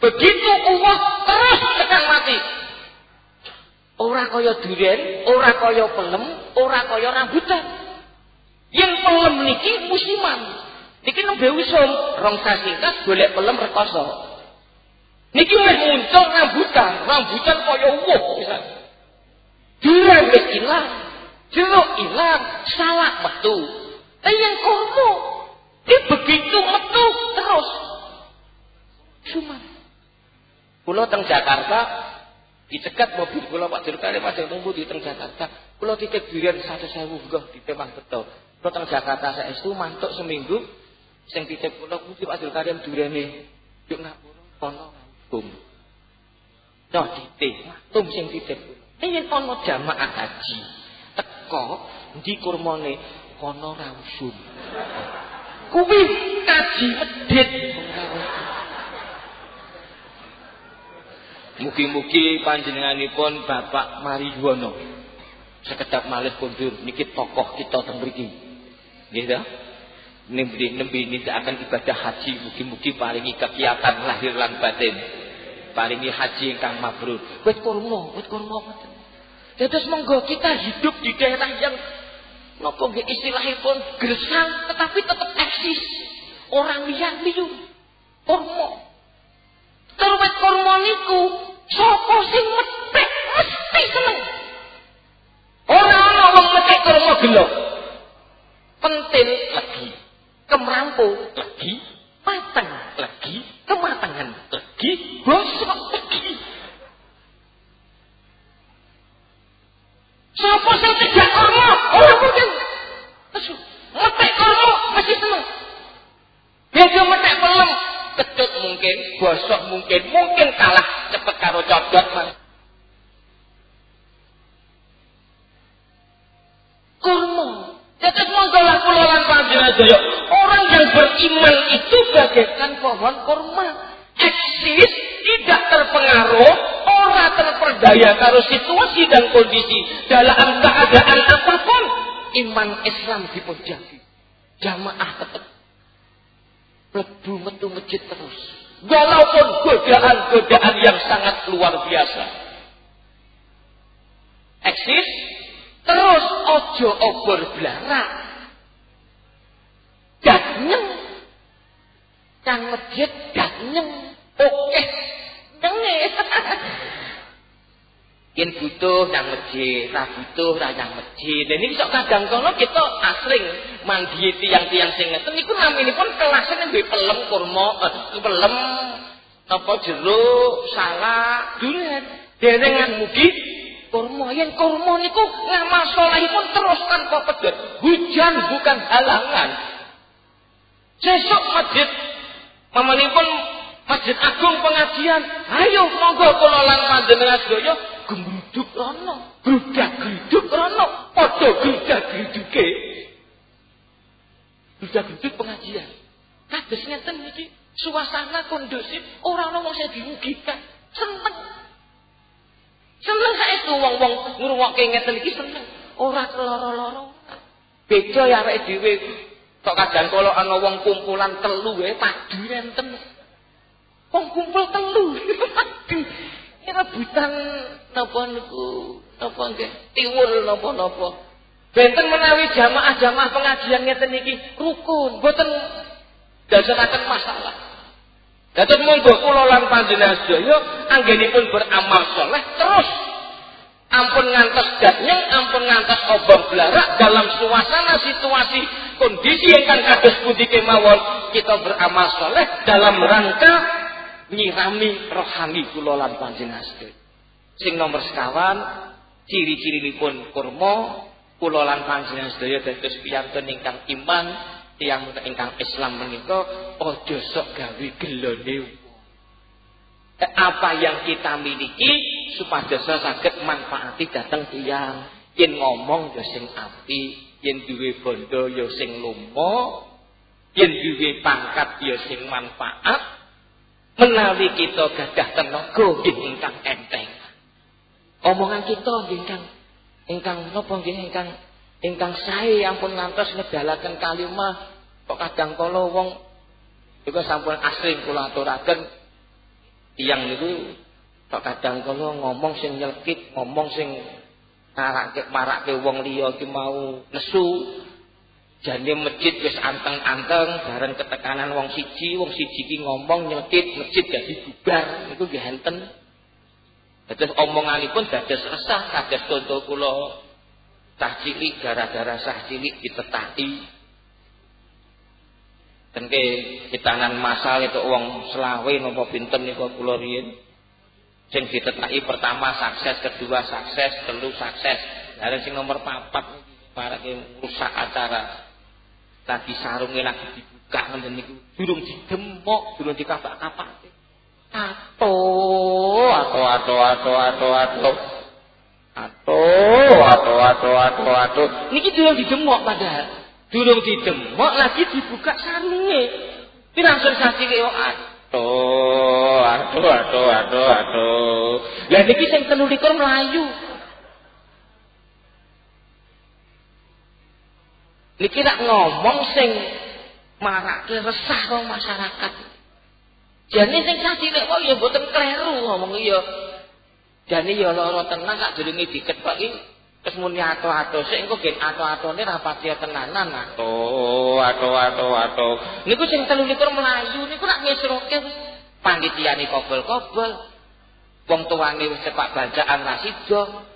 Begitu uwah terus tekan mati. Ora kaya duren, ora kaya pelem, ora kaya rambutan. Yang pelem niki musiman. Niki nembe usum, rong sasi kas golek pelem rekoso. Niki wis muncul rambutan, rambutan kaya uwuh pisan. Duren wis ilang, jeruk ilang, salak metu. Yang kurma, ini begitu metu terus. Cuma. Pulau teng Jakarta, dicegat mobil kula Pak Dirkane padang tunggu di teng Jakarta. Kula titip durian 100.000 nggih ditemah beto. Kula teng Jakarta saestu mantuk seminggu sing titip kula kuwi Pak Dirkane durane yuk ngapura kono ngabung. Nah titip matum sing titip kula. Yen ana jamaah haji teko ndi kurmane kono rausum. Kuwi kaji medhit. Mugi-mugi panjenenganipun Bapak Mariwono sekedap malih kundur niki tokoh kita teng mriki. Nggih ta? Nembe niki akan ibadah haji mugi-mugi paringi kegiatan lahir lan batin. Paringi haji ingkang mabrur. Wit kurma, wit kurma. Dados monggo kita hidup di daerah yang napa nggih istilahipun gersang tetapi tetap eksis. Orang liyan liyu. Kurma. Terwet kurma niku Sopo sing metik mesti seneng. Ora ana wong metik kurma gelo. Pentil lagi, kemrampu lagi, matang lagi, kematangan lagi, bosok lagi. Sopo sing tidak kurma, ora mungkin. Metik kurma mesti seneng. Beda metik pelem, kecut mungkin, bosok mungkin, mungkin kalah cepet karo codot mas. Kurma. Jadi monggolah pulau panjenengan Orang yang beriman itu bagaikan pohon kurma. Eksis, tidak terpengaruh Orang terperdaya karo situasi dan kondisi dalam keadaan apa pun iman Islam dipujakan jamaah tetap lebu metu masjid terus. Walaupun godaan-godaan yang sangat luar biasa. Eksis terus ojo obor belara ganyeng kang masjid ganyeng oke nengis yen butuh nang masjid, ra butuh ra nang masjid. Dan ini sok kadang kala kita asring mandi tiang-tiang sing ngeten niku naminipun kelasnya nggih pelem kurma, eh, pelem apa jeruk, salak, durian. Dereng mugi kurma yen kurma niku ngamal salehipun terus tanpa pedot. Hujan bukan halangan. Sesuk masjid Mamanipun Masjid Agung pengajian, ayo monggo kula lan panjenengan sedaya gembruduk rono, grudak-gruduk rono, padha grudak-gruduke. Grudak-gruduk pengajian. Kados ngeten iki, suasana kondusif, ora ono sing dirugikan. Seneng. Seneng saestu wong-wong ngrungokke ngeten iki seneng. Ora keloro-loro. Beda ya arek dhewe kok kadang kala ana wong kumpulan telu wae padu enten. Wong kumpul telu. rebutan napa niku napa nggih tiwul napa-napa. Benten menawi jamaah-jamaah pengajian ngeten iki rukun, boten dasahaken masalah. Dados monggo kula lan panjenengan sedaya anggenipun beramal soleh terus ampun ngantos ganyeng, ampun ngantos obong blarak dalam suasana situasi kondisi yang kan kados pundi kemawon kita beramal soleh dalam rangka nyirami rohani kula lan panjenengan Sing nomor sekawan ciri-cirinipun kurma kula lan panjenengan sedaya dados piyantun ingkang iman tiyang ingkang Islam menika aja sok gawe gelone. Apa yang kita miliki supados saged manfaati dateng tiyang. Yen ngomong ya sing apik yen duwe bondo ya sing lomo yen duwe pangkat ya sing manfaat menawi kita gadah tenaga nggih ingkang enteng. Omongan kita nggih ingkang ingkang napa nggih ingkang ingkang sae ampun ngantos ngedalaken kalimah kok kadang kala wong juga sampun asring kula aturaken tiyang niku kok kadang kala ngomong sing nyelkit, ngomong sing marake marake wong liya ki mau nesu Jane masjid wis anteng-anteng bareng ketekanan wong siji, wong siji ki ngomong nyelkit masjid jadi bubar niku nggih enten. Dados omonganipun dados resah kados contoh kula cah cilik gara-gara sah cilik ditetati. Tengke kitanan masal itu wong selawe napa pinten niku kula riyin. Sing ditetaki pertama sukses, kedua sukses, telu sukses. Lah sing nomor papat parake rusak acara lagi sarungnya lagi dibuka ngene niku. Durung didemok durung dikapak-kapak ato ato ato ato ato ato ato ato ato ato ato niki durung didemok padahal durung didemok lagi dibuka sarungnya. Ini langsung saksi kaya ato ato ato ato ato lah niki sing telu likur melayu Niki nak ngomong sing marake resah wong masyarakat. Jane sing cilik kok ya mboten kleru ngomong iya. Jane ya lara tenan sak durunge dikethoki terus muni ato-ato sik engko gen ato-atone ra pati tenanan ato ato ato. Niku sing 13 melayu niku nak ngesroke panitiane kobol-kobol. Wong tuane wis sepak bacaan ra sida.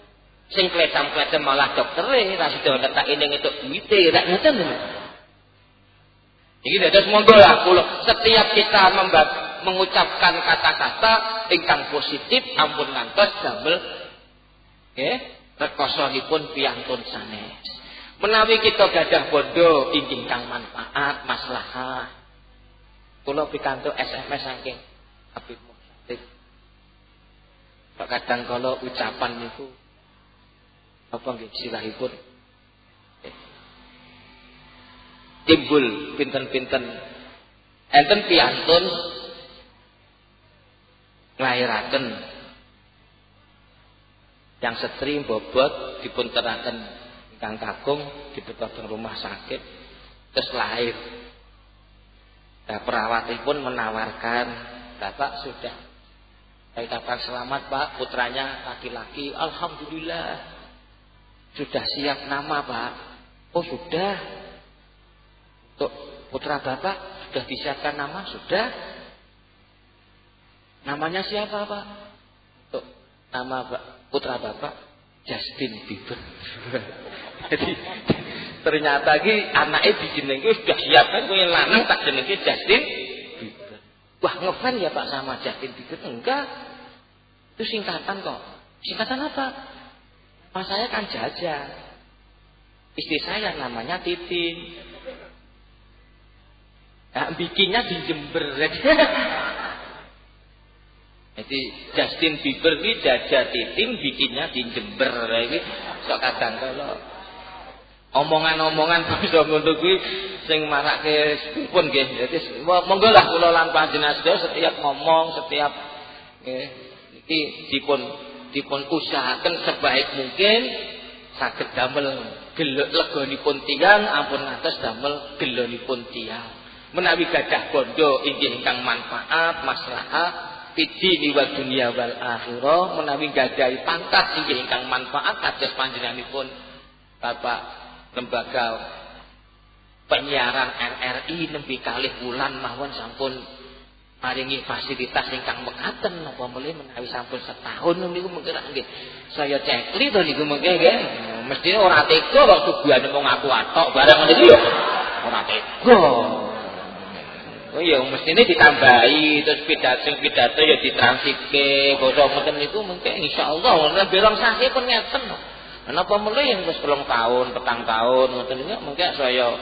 Sing kletam-kletam malah dokter ra sida ini ngetuk duwite ra ngoten lho. Iki dados monggo lah setiap kita mengucapkan kata-kata ingkang positif ampun ngantos damel nggih rekosonipun piantun sanes. Menawi kita gadah bondo ingkang manfaat maslahah. Kula pikantuk SMS saking Habib Muhammad. Kadang kalau ucapan niku apa nggih silahipun? Timbul pinten-pinten. Enten piantun nglairaken. Yang setri bobot dipun teraken ingkang kakung dipun rumah sakit terus lahir. Nah, perawatipun menawarkan, Bapak sudah. Saya selamat Pak, putranya laki-laki. Alhamdulillah. Sudah siap nama Pak. Oh sudah. Untuk putra Bapak sudah disiapkan nama? Sudah. Namanya siapa Pak? Untuk nama putra Bapak Justin Bieber. Jadi ternyata ki anaknya dijenengi sudah siap kan punya lanang tak jenengi Justin Bieber. Wah ngefan ya Pak sama Justin Bieber? Enggak. Itu singkatan kok. Singkatan apa? Mas saya kan Jaja. Istri saya namanya Titin. Nah, bikinnya di Jember. Jadi Justin Bieber ini Jaja Titin bikinnya di Jember. Ini sok kadang kalau omongan-omongan bisa ngono kuwi sing marake pun nggih. Dadi monggo lah kula lan panjenengan setiap ngomong, setiap iki dipun dipun usahaken sebaik mungkin saged damel geluk legonipun tiyang ampun ngatos damel gelonipun tiyang. Menawi gadah bondo inggih ingkang manfaat, maslahat fid wa dunia wal akhirah menawi gadahi pangkat inggih ingkang manfaat kados panjenenganipun Bapak lembaga penyiaran RRI nembe kalih wulan mawon sampun maringi fasilitas ingkang mekaten napa mulai menawi sampun setahun niku mungkin nggih. Saya cekli to niku mengke nggih. Mesti ora tega kok tujuane mung aku atok barang niku yo. Ora tega. Oh iya mestine ditambahi terus pidato sing pidato ya ditransike basa ngoten niku mungkin insyaallah. Ora belong sahe pun ngeten. Kenapa mulai yang wis pelong tahun, petang tahun, ngoten niku mungkin saya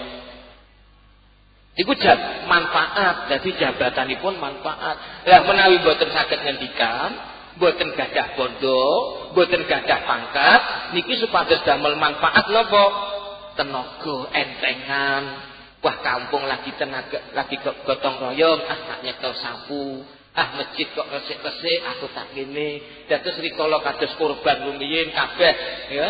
Iku jab manfaat, jadi jabatanipun manfaat. Lah menawi boten saged ngendikan, boten gadah bondo, boten gadah pangkat, niki supados damel manfaat napa? Tenaga entengan. Wah kampung lagi tenaga, lagi gotong royong, ah tak nyekel sapu, Ah masjid kok resik-resik aku tak gini. Dados rikala kados kurban rumiyin kabeh ya.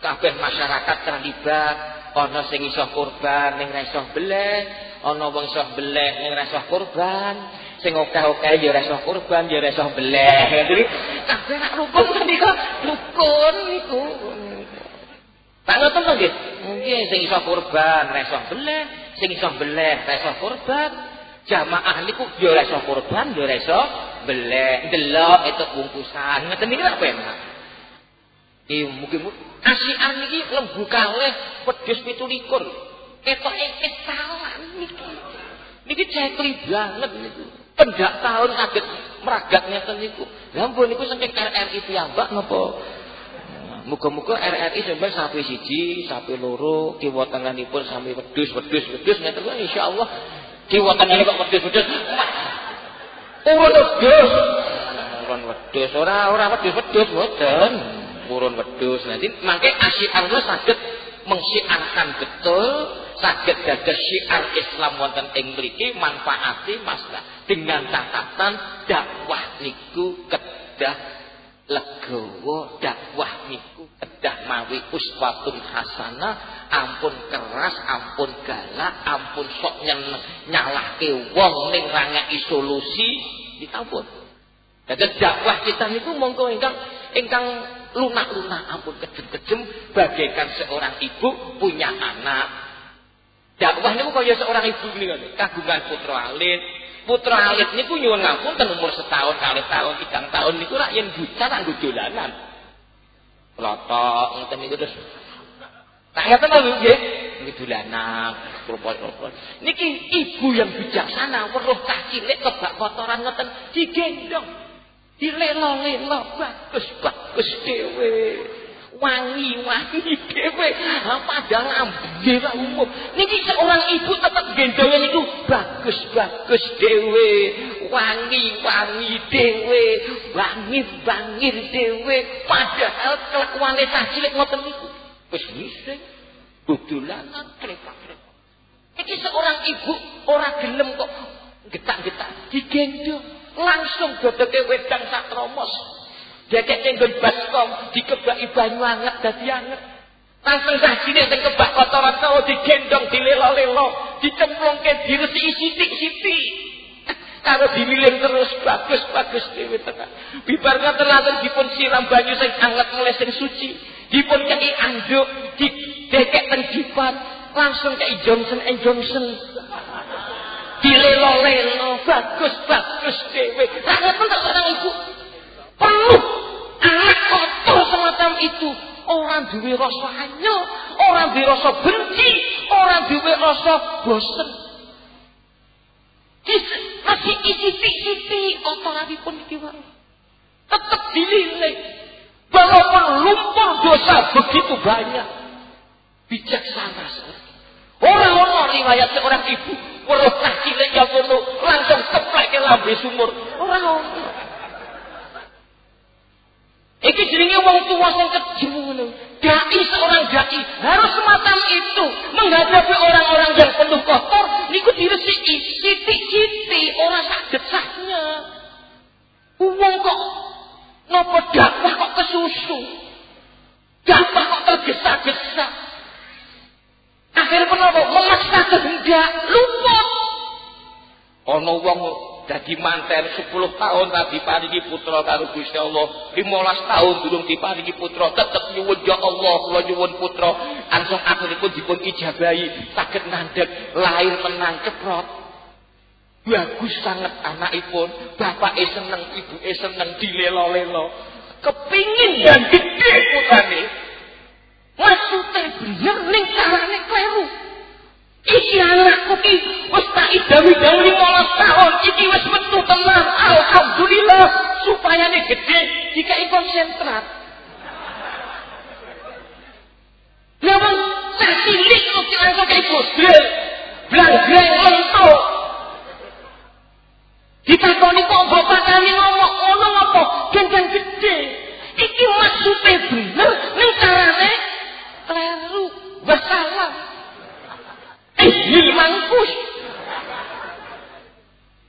Kabeh masyarakat terlibat. Ana sing iso kurban ning ra iso beleh, ana wong sok beleh ning ra sok kurban. Sing okeh-okeh ya ra sok kurban ya ra sok beleh. Dadi kabeh rukun sendika rukun iku. Tak ngoten to nggih? Nggih sing iso kurban ra sok beleh. Sing iso beleh ra sok kurban. Jamaah niku ya ra sok kurban ya ra sok beleh. Delok itu bungkusan. Ngeten niki apa enak iki mungkin asih arniki lembu kaleh pedes 17 ketok ikit sawan niki. Niki cekli banget niku. Pendak tahun kaget meragat ngeten niku. Ya Lha niku saking RRI piyambak napa? muka-muka RRI sampeyan sapi siji, sapi loro, kiwa tenganipun sami wedhus, wedhus, wedhus ngeten kok insyaallah kiwa tengane kok wedus, wedus, Urun wedus, Urun wedus, ora ora wedus, wedus, mboten. Urun wedus, Nanti mangke asyian saged mengsiarkan betul saged dados syiar Islam wonten ing mriki manfaati masalah. Dengan catatan dakwah niku kedah legowo dakwah niku kedah mawi uswatun hasanah ampun keras ampun galak ampun sok nyalahke wong ning ra ngeki solusi ditampun dadi dakwah kita niku monggo ingkang ingkang lunak-lunak ampun kejem-kejem bagaikan seorang ibu punya anak dakwah niku kaya seorang ibu niku kagungan putra alit. Putra alit niku nyuwun ngapunten umur setahun kali tahun tiga tahun niku rak yen bocah nggo dolanan lotok ngoten niku terus. Tak ngeten lho nggih. Niki dolanan kropol-kropol niki ibu yang bijaksana weruh cah cilik kebak kotoran ngoten digendong dilelo-lelo bagus bagus dhewe wangi-wangi dhewe. Padahal ambe ra umum. Niki seorang ibu tetap gendonge niku. Bagus-bagus dhewe. Wangi-wangi dhewe. Wangi-wangi dhewe. Padahal kelakuane cah cilik ngoten niku. Wis ngising dodolanan krepak-krepak iki seorang ibu ora gelem kok getak-getak. Digendong langsung dodoke wedang sak tromos Dekek cenggon baskom dikebaki banyu anget dadi anget. Langsung sajine sing kebak kotoran kau digendong dilelo-lelo, dicemplungke diresiki sithik-sithik. Karo dililing terus bagus bagus dhewe tenan. Bibar ngoten langsung dipun siram banyu sing anget mulai sing suci. Dipun kei anduk, didekek teng dipan, langsung kei Johnson and Johnson. Dilelo-lelo, bagus bagus dhewe. Sangat pun tak ibu. Penuh anak kotor semacam itu. Orang duwe rasa anyel, orang duwe rasa benci, orang duwe rasa bosen. Masih isi-isi kotoranipun iki wae. Tetap dililing. Walaupun lumpur dosa begitu banyak. Bijaksana sekali. Orang-orang riwayat seorang ibu. Weruh kaki ya kono langsung keplek ke lambe sumur. Orang-orang. Iki jenenge wong tua sing ngono. Dai seorang dai harus semacam itu menghadapi orang-orang yang penuh kotor niku diresiki sithik-sithik ora saged sahnya. Wong kok nopo dakwah kok kesusu. Dakwah kok tergesa-gesa. Akhirnya kenapa? Memaksa kehendak luput. Ono wong Dadi manten 10 tahun tadi paringi putra karo Gusti Allah. 15 tahun durung diparingi putra, tetep nyuwun ya Allah kula nyuwun putra. Langsung akhiripun dipun ijabahi saged nandeg lahir menang ceprot. Bagus sangat anakipun, bapake seneng, ibuke seneng dilelo-lelo. Kepingin dan gede putrane. Maksudnya bener ning carane kleru. Iki anakku ki wis tak idawi-dawi 15 tahun, iki wis metu tenang. Alhamdulillah supaya nih gede jika konsentrat. Ya bang, saya cilik kok langsung kayak godel. Blang-blang lentuk. Ditakoni kok bapak kami ngomong ngomong apa? Gendang gede. Iki maksudnya bener, ning carane kleru. Wassalam. Ihlil mangkus.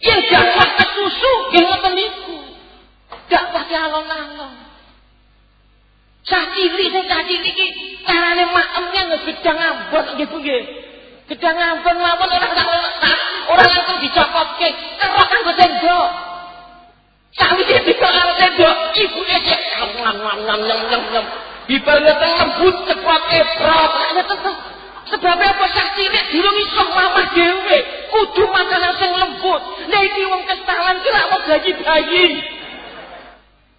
Yang dakwah ke susu, yang ngoten niku. Dakwah alon-alon. Cah cilik sing cah cilik iki carane makemnya ngegedang ambon nggih Bu nggih. Gedang ambon mawon ora ora langsung dicokotke, kerok kanggo sendok. Sawise dikok karo sendok, ibune cek ngam ngam ngam ngam ngam. Dibanget lembut cepat eprot, tetep Sebabnya apa sak cilik durung iso mamah dhewe, kudu makanan sing lembut. Lah iki wong kestalan ki lak mau gaji bayi.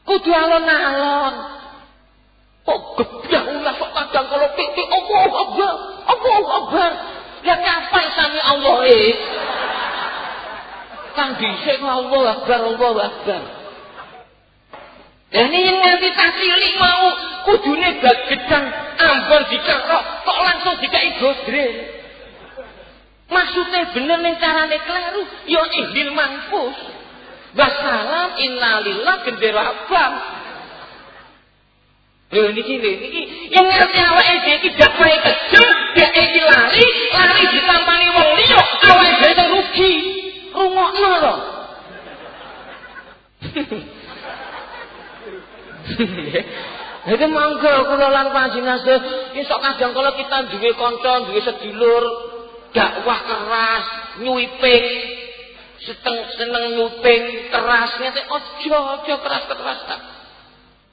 Kudu alon-alon. Kok gebyah ulah kok kadang kalau pikir Allah Akbar, Allah Akbar. Ya kapan sami Allah e? Kang dhisik Allah Akbar, Allah Akbar. ini yang nanti tak mau kudune gedang ambon dicerok kok langsung dikai godrel. Maksudnya bener ning carane kleru ya ihlil mampus. Wassalam innalillah gendera abang. Lho niki lho niki yang ngerti awake dhewe iki dakwahe kejem, dhek iki lari, lari ditampani wong liya, awake dhewe rugi. Rungokno lho. Itu mangga kula lan panjenengan iso kadang kala kita duwe kanca, duwe sedulur dakwah keras, nyuiping, seteng seneng nyuping keras ngene aja aja keras-keras tak.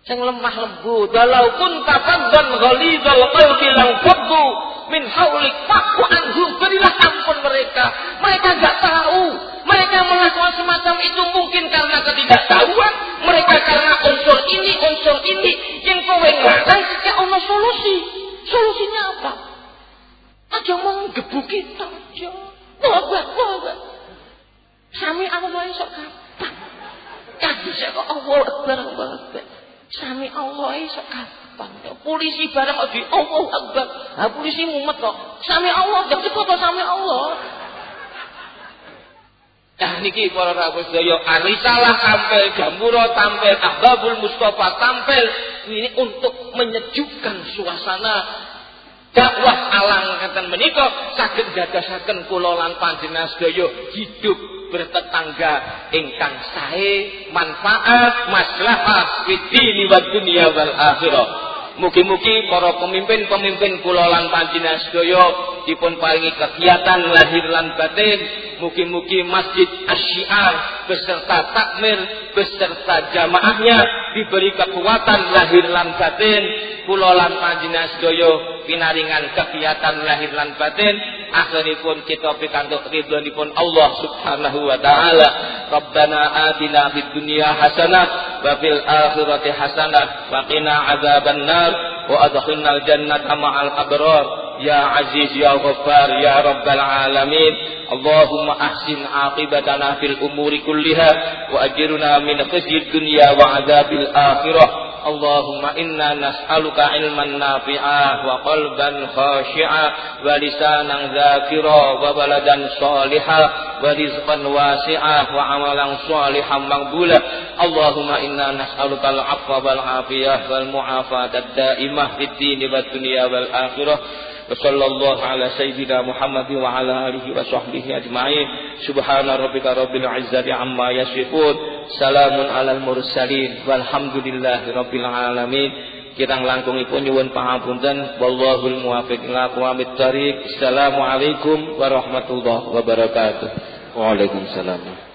Sing lemah lembut, walaupun tafaddan ghalizal qalbi lang faddu min haulik faqu anhum berilah ampun mereka. Mereka enggak tahu. Mereka melakukan semacam itu mungkin karena ketidaktahuan, mereka karena unsur ini, unsur ini yang kowe ngarang ya ono solusi. Solusinya apa? Aja mau gebu kita aja. Wabah, wabah. Sami Allah iso kapan? Kadis kok Allah Akbar, Allah. Sami Allah iso kapan? Polisi bareng kok di Allah Akbar. Ha polisi mumet kok. Sami Allah, gak cepet sami Allah. Nah niki para rawuh sedaya Anisalah tampil, Jamuro tampil, Ahbabul Mustafa tampil ini untuk menyejukkan suasana dakwah alang ngeten menika saged dadasaken kula lan panjenengan sedaya hidup bertetangga ingkang sae manfaat maslahah fid dini wad dunya wal akhirah Mugi-mugi para pemimpin-pemimpin kula lan panjenengan sedaya dipun paringi kegiatan lahir lan batin. Mugi-mugi Masjid Asyiar beserta takmir, beserta jamaahnya diberi kekuatan lahir lan batin, kula lan panjenengan sedaya pinaringan kegiatan lahir lan batin, akhiripun kita pikantuk ridhonipun Allah Subhanahu wa taala. Rabbana atina fid dunya hasanah wa fil akhirati hasanah wa qina adzabannar wa adkhilnal jannata ma'al abrar. يا عزيز يا غفار يا رب العالمين اللهم أحسن عاقبتنا في الأمور كلها وأجرنا من خزي الدنيا وعذاب الآخرة اللهم إنا نسألك علما نافعا وقلبا خاشعا ولسانا ذاكرا وبلدا صالحا ورزقا واسعا وعملا صالحا مقبولا اللهم إنا نسألك العفو والعافية والمعافاة الدائمة في الدين والدنيا والآخرة وصلى الله على سيدنا محمد وعلى آله وصحبه أجمعين سبحان ربك رب العزة عما يصفون سلام على المرسلين والحمد لله رب العالمين kirang langkungipun nyuwun pangapunten wallahul muwaffiq ila aqwamit thariq assalamualaikum warahmatullahi wabarakatuh waalaikumsalam